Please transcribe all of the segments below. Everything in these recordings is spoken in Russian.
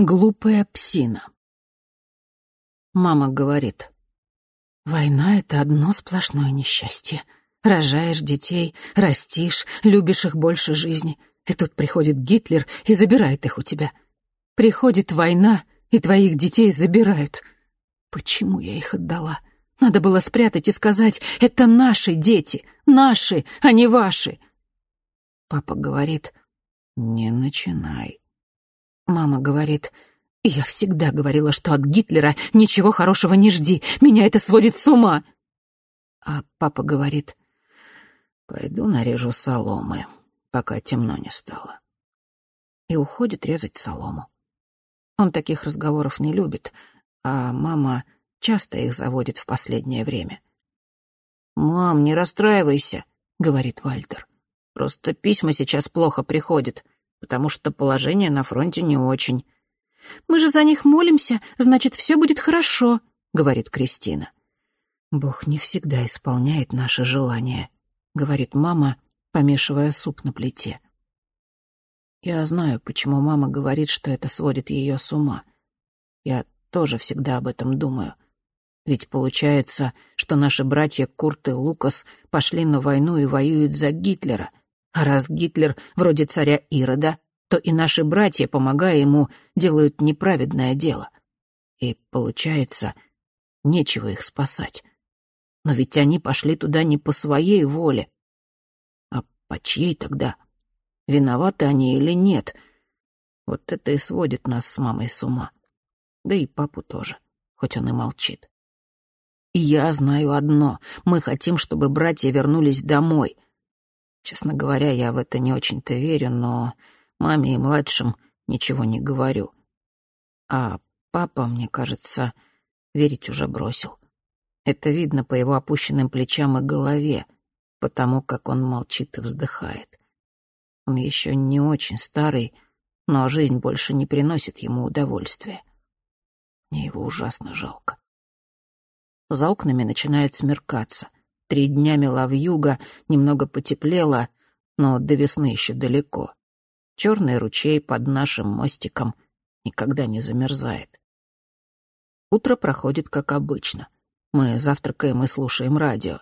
Глупая псина. Мама говорит, «Война — это одно сплошное несчастье. Рожаешь детей, растишь, любишь их больше жизни. И тут приходит Гитлер и забирает их у тебя. Приходит война, и твоих детей забирают. Почему я их отдала? Надо было спрятать и сказать, это наши дети, наши, а не ваши». Папа говорит, «Не начинай». Мама говорит, «Я всегда говорила, что от Гитлера ничего хорошего не жди. Меня это сводит с ума». А папа говорит, «Пойду нарежу соломы, пока темно не стало». И уходит резать солому. Он таких разговоров не любит, а мама часто их заводит в последнее время. «Мам, не расстраивайся», — говорит Вальтер. «Просто письма сейчас плохо приходят потому что положение на фронте не очень. «Мы же за них молимся, значит, все будет хорошо», — говорит Кристина. «Бог не всегда исполняет наши желания», — говорит мама, помешивая суп на плите. Я знаю, почему мама говорит, что это сводит ее с ума. Я тоже всегда об этом думаю. Ведь получается, что наши братья Курт и Лукас пошли на войну и воюют за Гитлера, а раз Гитлер вроде царя Ирода, то и наши братья, помогая ему, делают неправедное дело. И, получается, нечего их спасать. Но ведь они пошли туда не по своей воле. А по чьей тогда? Виноваты они или нет? Вот это и сводит нас с мамой с ума. Да и папу тоже, хоть он и молчит. Я знаю одно — мы хотим, чтобы братья вернулись домой — Честно говоря, я в это не очень-то верю, но маме и младшим ничего не говорю. А папа, мне кажется, верить уже бросил. Это видно по его опущенным плечам и голове, потому как он молчит и вздыхает. Он еще не очень старый, но жизнь больше не приносит ему удовольствия. Мне его ужасно жалко. За окнами начинает смеркаться. Три дня мела вьюга, немного потеплело, но до весны еще далеко. Черный ручей под нашим мостиком никогда не замерзает. Утро проходит как обычно. Мы завтракаем и слушаем радио.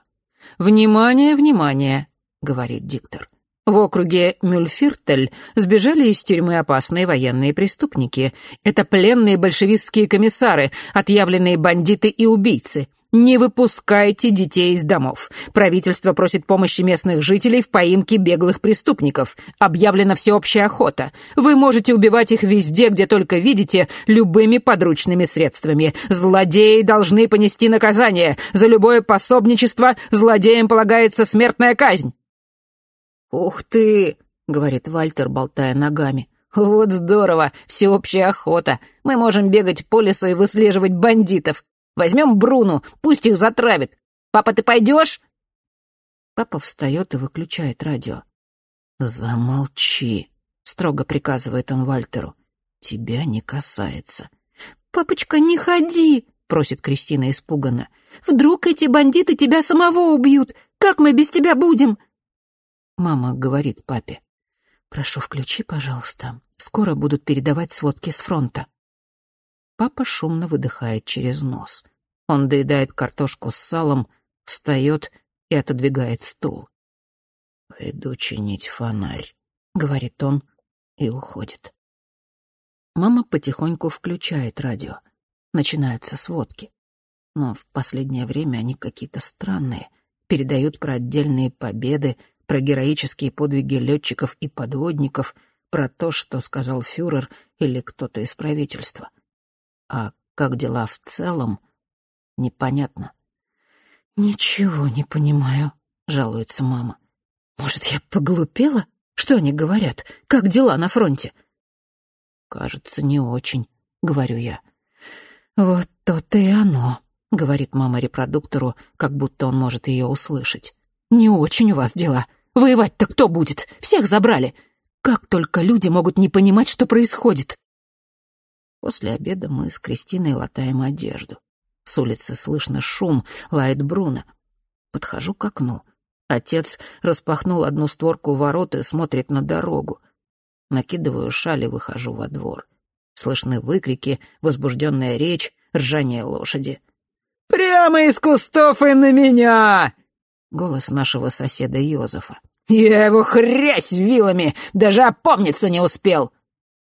«Внимание, внимание!» — говорит диктор. В округе Мюльфиртель сбежали из тюрьмы опасные военные преступники. Это пленные большевистские комиссары, отъявленные бандиты и убийцы. Не выпускайте детей из домов. Правительство просит помощи местных жителей в поимке беглых преступников. Объявлена всеобщая охота. Вы можете убивать их везде, где только видите, любыми подручными средствами. Злодеи должны понести наказание. За любое пособничество злодеям полагается смертная казнь. «Ух ты!» — говорит Вальтер, болтая ногами. «Вот здорово! Всеобщая охота! Мы можем бегать по лесу и выслеживать бандитов. Возьмем Бруну, пусть их затравит. Папа, ты пойдешь?» Папа встает и выключает радио. «Замолчи», — строго приказывает он Вальтеру. «Тебя не касается». «Папочка, не ходи», — просит Кристина испуганно. «Вдруг эти бандиты тебя самого убьют? Как мы без тебя будем?» Мама говорит папе. «Прошу, включи, пожалуйста. Скоро будут передавать сводки с фронта». Папа шумно выдыхает через нос. Он доедает картошку с салом, встает и отодвигает стул. «Пойду чинить фонарь», — говорит он и уходит. Мама потихоньку включает радио. Начинаются сводки. Но в последнее время они какие-то странные. Передают про отдельные победы, про героические подвиги летчиков и подводников, про то, что сказал фюрер или кто-то из правительства. А как дела в целом, непонятно. «Ничего не понимаю», — жалуется мама. «Может, я поглупела? Что они говорят? Как дела на фронте?» «Кажется, не очень», — говорю я. «Вот то-то и оно», — говорит мама репродуктору, как будто он может ее услышать. «Не очень у вас дела. Воевать-то кто будет? Всех забрали. Как только люди могут не понимать, что происходит?» После обеда мы с Кристиной латаем одежду. С улицы слышно шум, лает Бруно. Подхожу к окну. Отец распахнул одну створку ворот и смотрит на дорогу. Накидываю шаль и выхожу во двор. Слышны выкрики, возбужденная речь, ржание лошади. «Прямо из кустов и на меня!» Голос нашего соседа Йозефа. «Я его хрясь вилами, даже опомниться не успел!»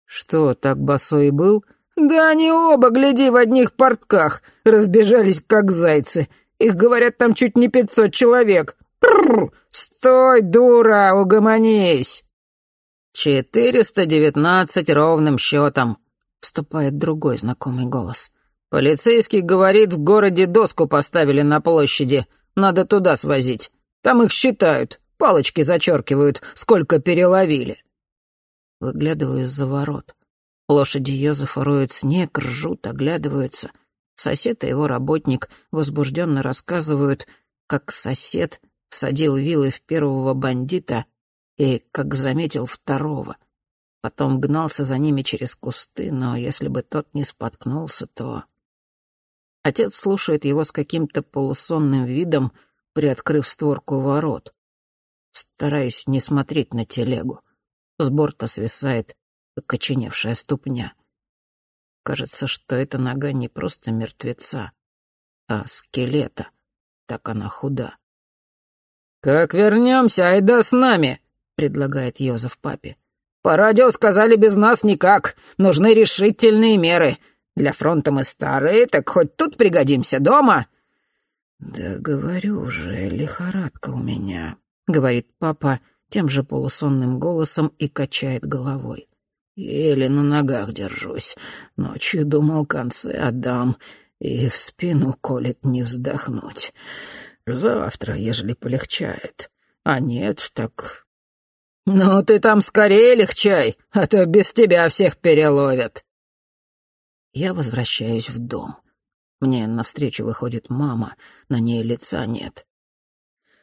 «Что, так босой был?» «Да они оба, гляди, в одних портках, разбежались как зайцы. Их, говорят, там чуть не пятьсот человек. Прррр! Стой, дура, угомонись!» «Четыреста девятнадцать ровным счетом», — вступает другой знакомый голос. «Полицейский говорит, в городе доску поставили на площади. Надо туда свозить. Там их считают, палочки зачеркивают, сколько переловили». Выглядываю из-за ворот. Лошади Йозефа роют снег, ржут, оглядываются. Сосед и его работник возбужденно рассказывают, как сосед всадил вилы в первого бандита и как заметил второго. Потом гнался за ними через кусты, но если бы тот не споткнулся, то... Отец слушает его с каким-то полусонным видом, приоткрыв створку ворот. Стараюсь не смотреть на телегу. С борта свисает окоченевшая ступня. Кажется, что эта нога не просто мертвеца, а скелета. Так она худа. «Как вернемся, айда с нами!» — предлагает Йозеф папе. «По радио сказали, без нас никак. Нужны решительные меры. Для фронта мы старые, так хоть тут пригодимся дома». «Да говорю же, лихорадка у меня», — говорит папа, — тем же полусонным голосом и качает головой. Еле на ногах держусь. Ночью думал, концы отдам, и в спину колет не вздохнуть. Завтра, ежели полегчает. А нет, так... «Ну ты там скорее легчай, а то без тебя всех переловят». Я возвращаюсь в дом. Мне навстречу выходит мама, на ней лица нет.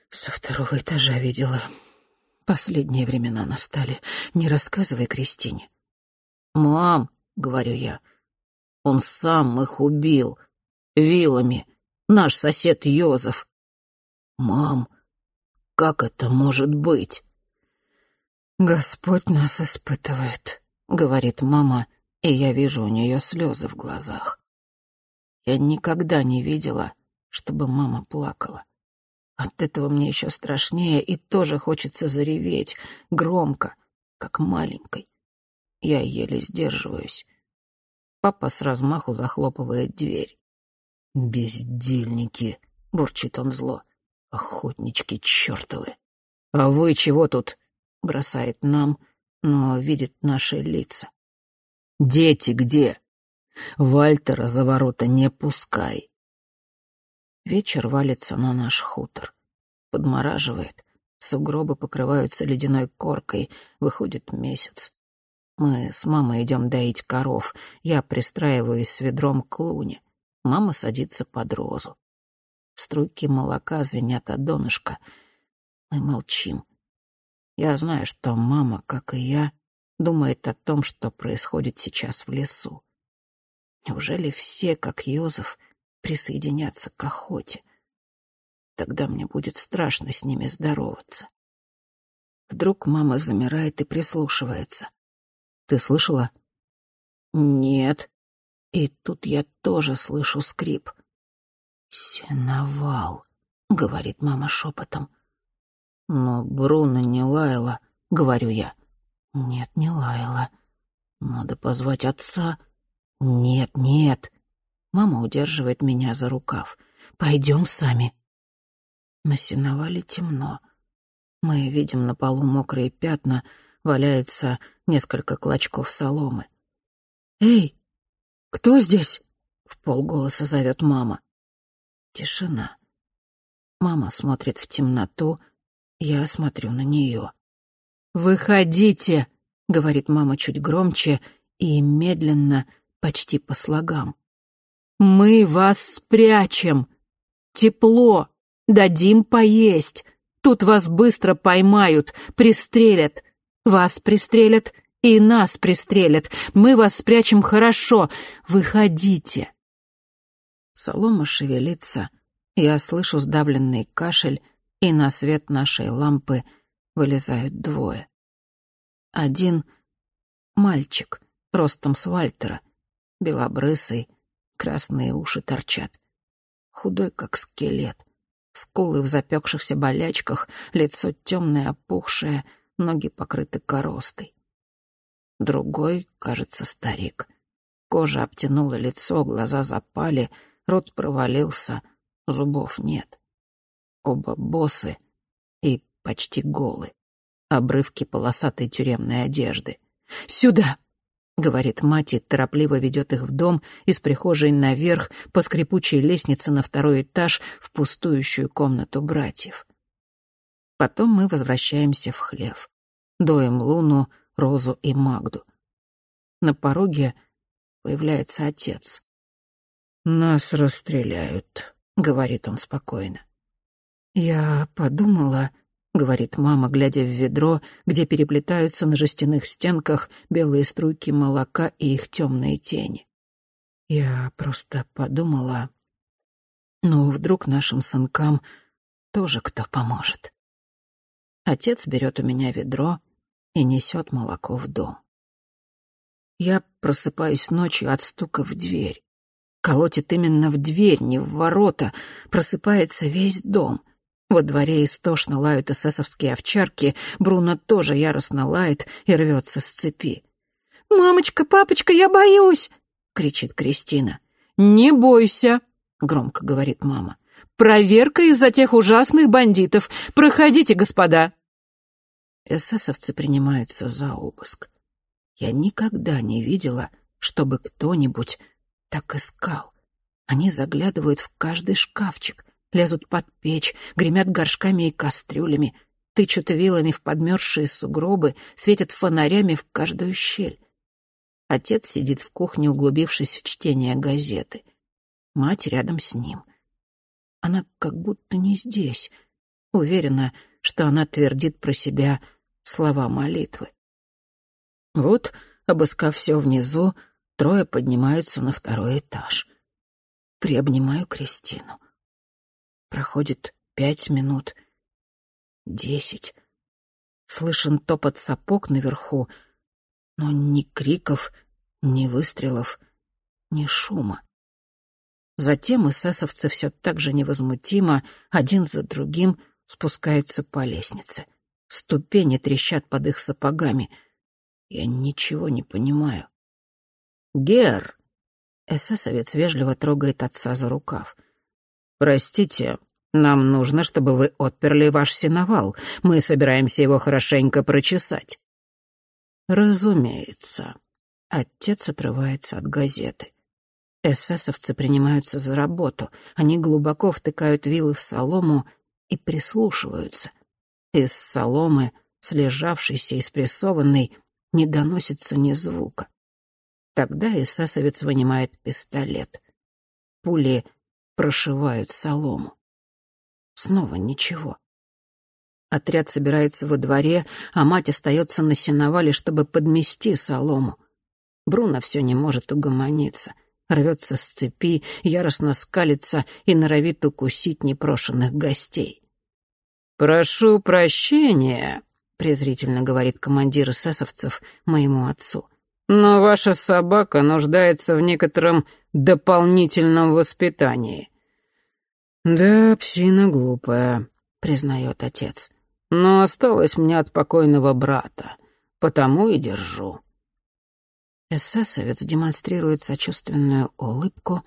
Со второго этажа видела. Последние времена настали. Не рассказывай Кристине. «Мам», — говорю я, — «он сам их убил. Вилами. Наш сосед Йозеф». «Мам, как это может быть?» «Господь нас испытывает», — говорит мама, и я вижу у нее слезы в глазах. Я никогда не видела, чтобы мама плакала. От этого мне еще страшнее и тоже хочется зареветь, громко, как маленькой. Я еле сдерживаюсь. Папа с размаху захлопывает дверь. «Бездельники!» — бурчит он зло. «Охотнички чертовы!» «А вы чего тут?» — бросает нам, но видит наши лица. «Дети где?» «Вальтера за ворота не пускай!» Вечер валится на наш хутор. Подмораживает. Сугробы покрываются ледяной коркой. Выходит месяц. Мы с мамой идем доить коров. Я пристраиваюсь с ведром к луне. Мама садится под розу. Струйки молока звенят от донышка. Мы молчим. Я знаю, что мама, как и я, думает о том, что происходит сейчас в лесу. Неужели все, как Йозеф, присоединятся к охоте. Тогда мне будет страшно с ними здороваться. Вдруг мама замирает и прислушивается. «Ты слышала?» «Нет». И тут я тоже слышу скрип. «Сеновал», — говорит мама шепотом. «Но Бруно не лаяла», — говорю я. «Нет, не лаяла. Надо позвать отца». «Нет, нет», Мама удерживает меня за рукав. «Пойдем сами». На сеновале темно. Мы видим на полу мокрые пятна, валяется несколько клочков соломы. «Эй, кто здесь?» — в полголоса зовет мама. Тишина. Мама смотрит в темноту, я смотрю на нее. «Выходите!» — говорит мама чуть громче и медленно, почти по слогам. Мы вас спрячем. Тепло. Дадим поесть. Тут вас быстро поймают, пристрелят. Вас пристрелят и нас пристрелят. Мы вас спрячем хорошо. Выходите. Солома шевелится. Я слышу сдавленный кашель, и на свет нашей лампы вылезают двое. Один — мальчик, ростом с Вальтера, белобрысый, красные уши торчат. Худой, как скелет, скулы в запекшихся болячках, лицо темное, опухшее, ноги покрыты коростой. Другой, кажется, старик. Кожа обтянула лицо, глаза запали, рот провалился, зубов нет. Оба босы и почти голы. Обрывки полосатой тюремной одежды. «Сюда!» — говорит мать и торопливо ведет их в дом из прихожей наверх по скрипучей лестнице на второй этаж в пустующую комнату братьев. Потом мы возвращаемся в хлев. Доем Луну, Розу и Магду. На пороге появляется отец. «Нас расстреляют», — говорит он спокойно. «Я подумала», — говорит мама, глядя в ведро, где переплетаются на жестяных стенках белые струйки молока и их темные тени. «Я просто подумала, ну, вдруг нашим сынкам тоже кто поможет». Отец берет у меня ведро и несет молоко в дом. Я просыпаюсь ночью от стука в дверь. Колотит именно в дверь, не в ворота. Просыпается весь дом — во дворе истошно лают эсэсовские овчарки, Бруно тоже яростно лает и рвется с цепи. «Мамочка, папочка, я боюсь!» — кричит Кристина. «Не бойся!» — громко говорит мама. «Проверка из-за тех ужасных бандитов! Проходите, господа!» Эсэсовцы принимаются за обыск. Я никогда не видела, чтобы кто-нибудь так искал. Они заглядывают в каждый шкафчик, лезут под печь, гремят горшками и кастрюлями, тычут вилами в подмерзшие сугробы, светят фонарями в каждую щель. Отец сидит в кухне, углубившись в чтение газеты. Мать рядом с ним. Она как будто не здесь. Уверена, что она твердит про себя слова молитвы. Вот, обыскав все внизу, трое поднимаются на второй этаж. Приобнимаю Кристину. Проходит пять минут, десять. Слышен топот сапог наверху, но ни криков, ни выстрелов, ни шума. Затем эсэсовцы все так же невозмутимо, один за другим, спускаются по лестнице. Ступени трещат под их сапогами. Я ничего не понимаю. «Гер!» Эсэсовец вежливо трогает отца за рукав. «Простите, нам нужно, чтобы вы отперли ваш сеновал. Мы собираемся его хорошенько прочесать». «Разумеется». Отец отрывается от газеты. Эсэсовцы принимаются за работу. Они глубоко втыкают вилы в солому и прислушиваются. Из соломы, слежавшейся и спрессованной, не доносится ни звука. Тогда эсэсовец вынимает пистолет. Пули прошивают солому. Снова ничего. Отряд собирается во дворе, а мать остается на сеновале, чтобы подмести солому. Бруно все не может угомониться. Рвется с цепи, яростно скалится и норовит укусить непрошенных гостей. «Прошу прощения», — презрительно говорит командир эсэсовцев моему отцу. «Но ваша собака нуждается в некотором дополнительном воспитании. «Да, псина глупая», — признает отец. «Но осталось мне от покойного брата, потому и держу». Эсэсовец демонстрирует сочувственную улыбку,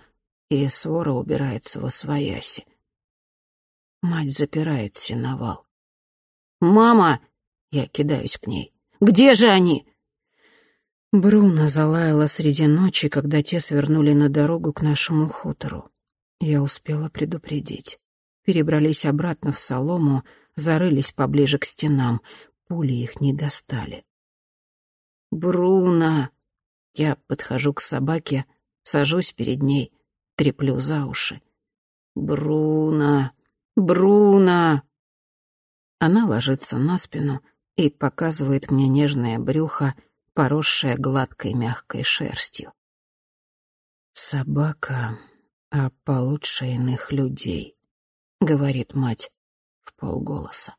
и свора убирается во свояси. Мать запирает сеновал. «Мама!» — я кидаюсь к ней. «Где же они?» Бруно залаяла среди ночи, когда те свернули на дорогу к нашему хутору. Я успела предупредить. Перебрались обратно в солому, зарылись поближе к стенам. Пули их не достали. «Бруно!» Я подхожу к собаке, сажусь перед ней, треплю за уши. «Бруно! Бруно!» Она ложится на спину и показывает мне нежное брюхо, поросшее гладкой мягкой шерстью. Собака а получше иных людей», — говорит мать в полголоса.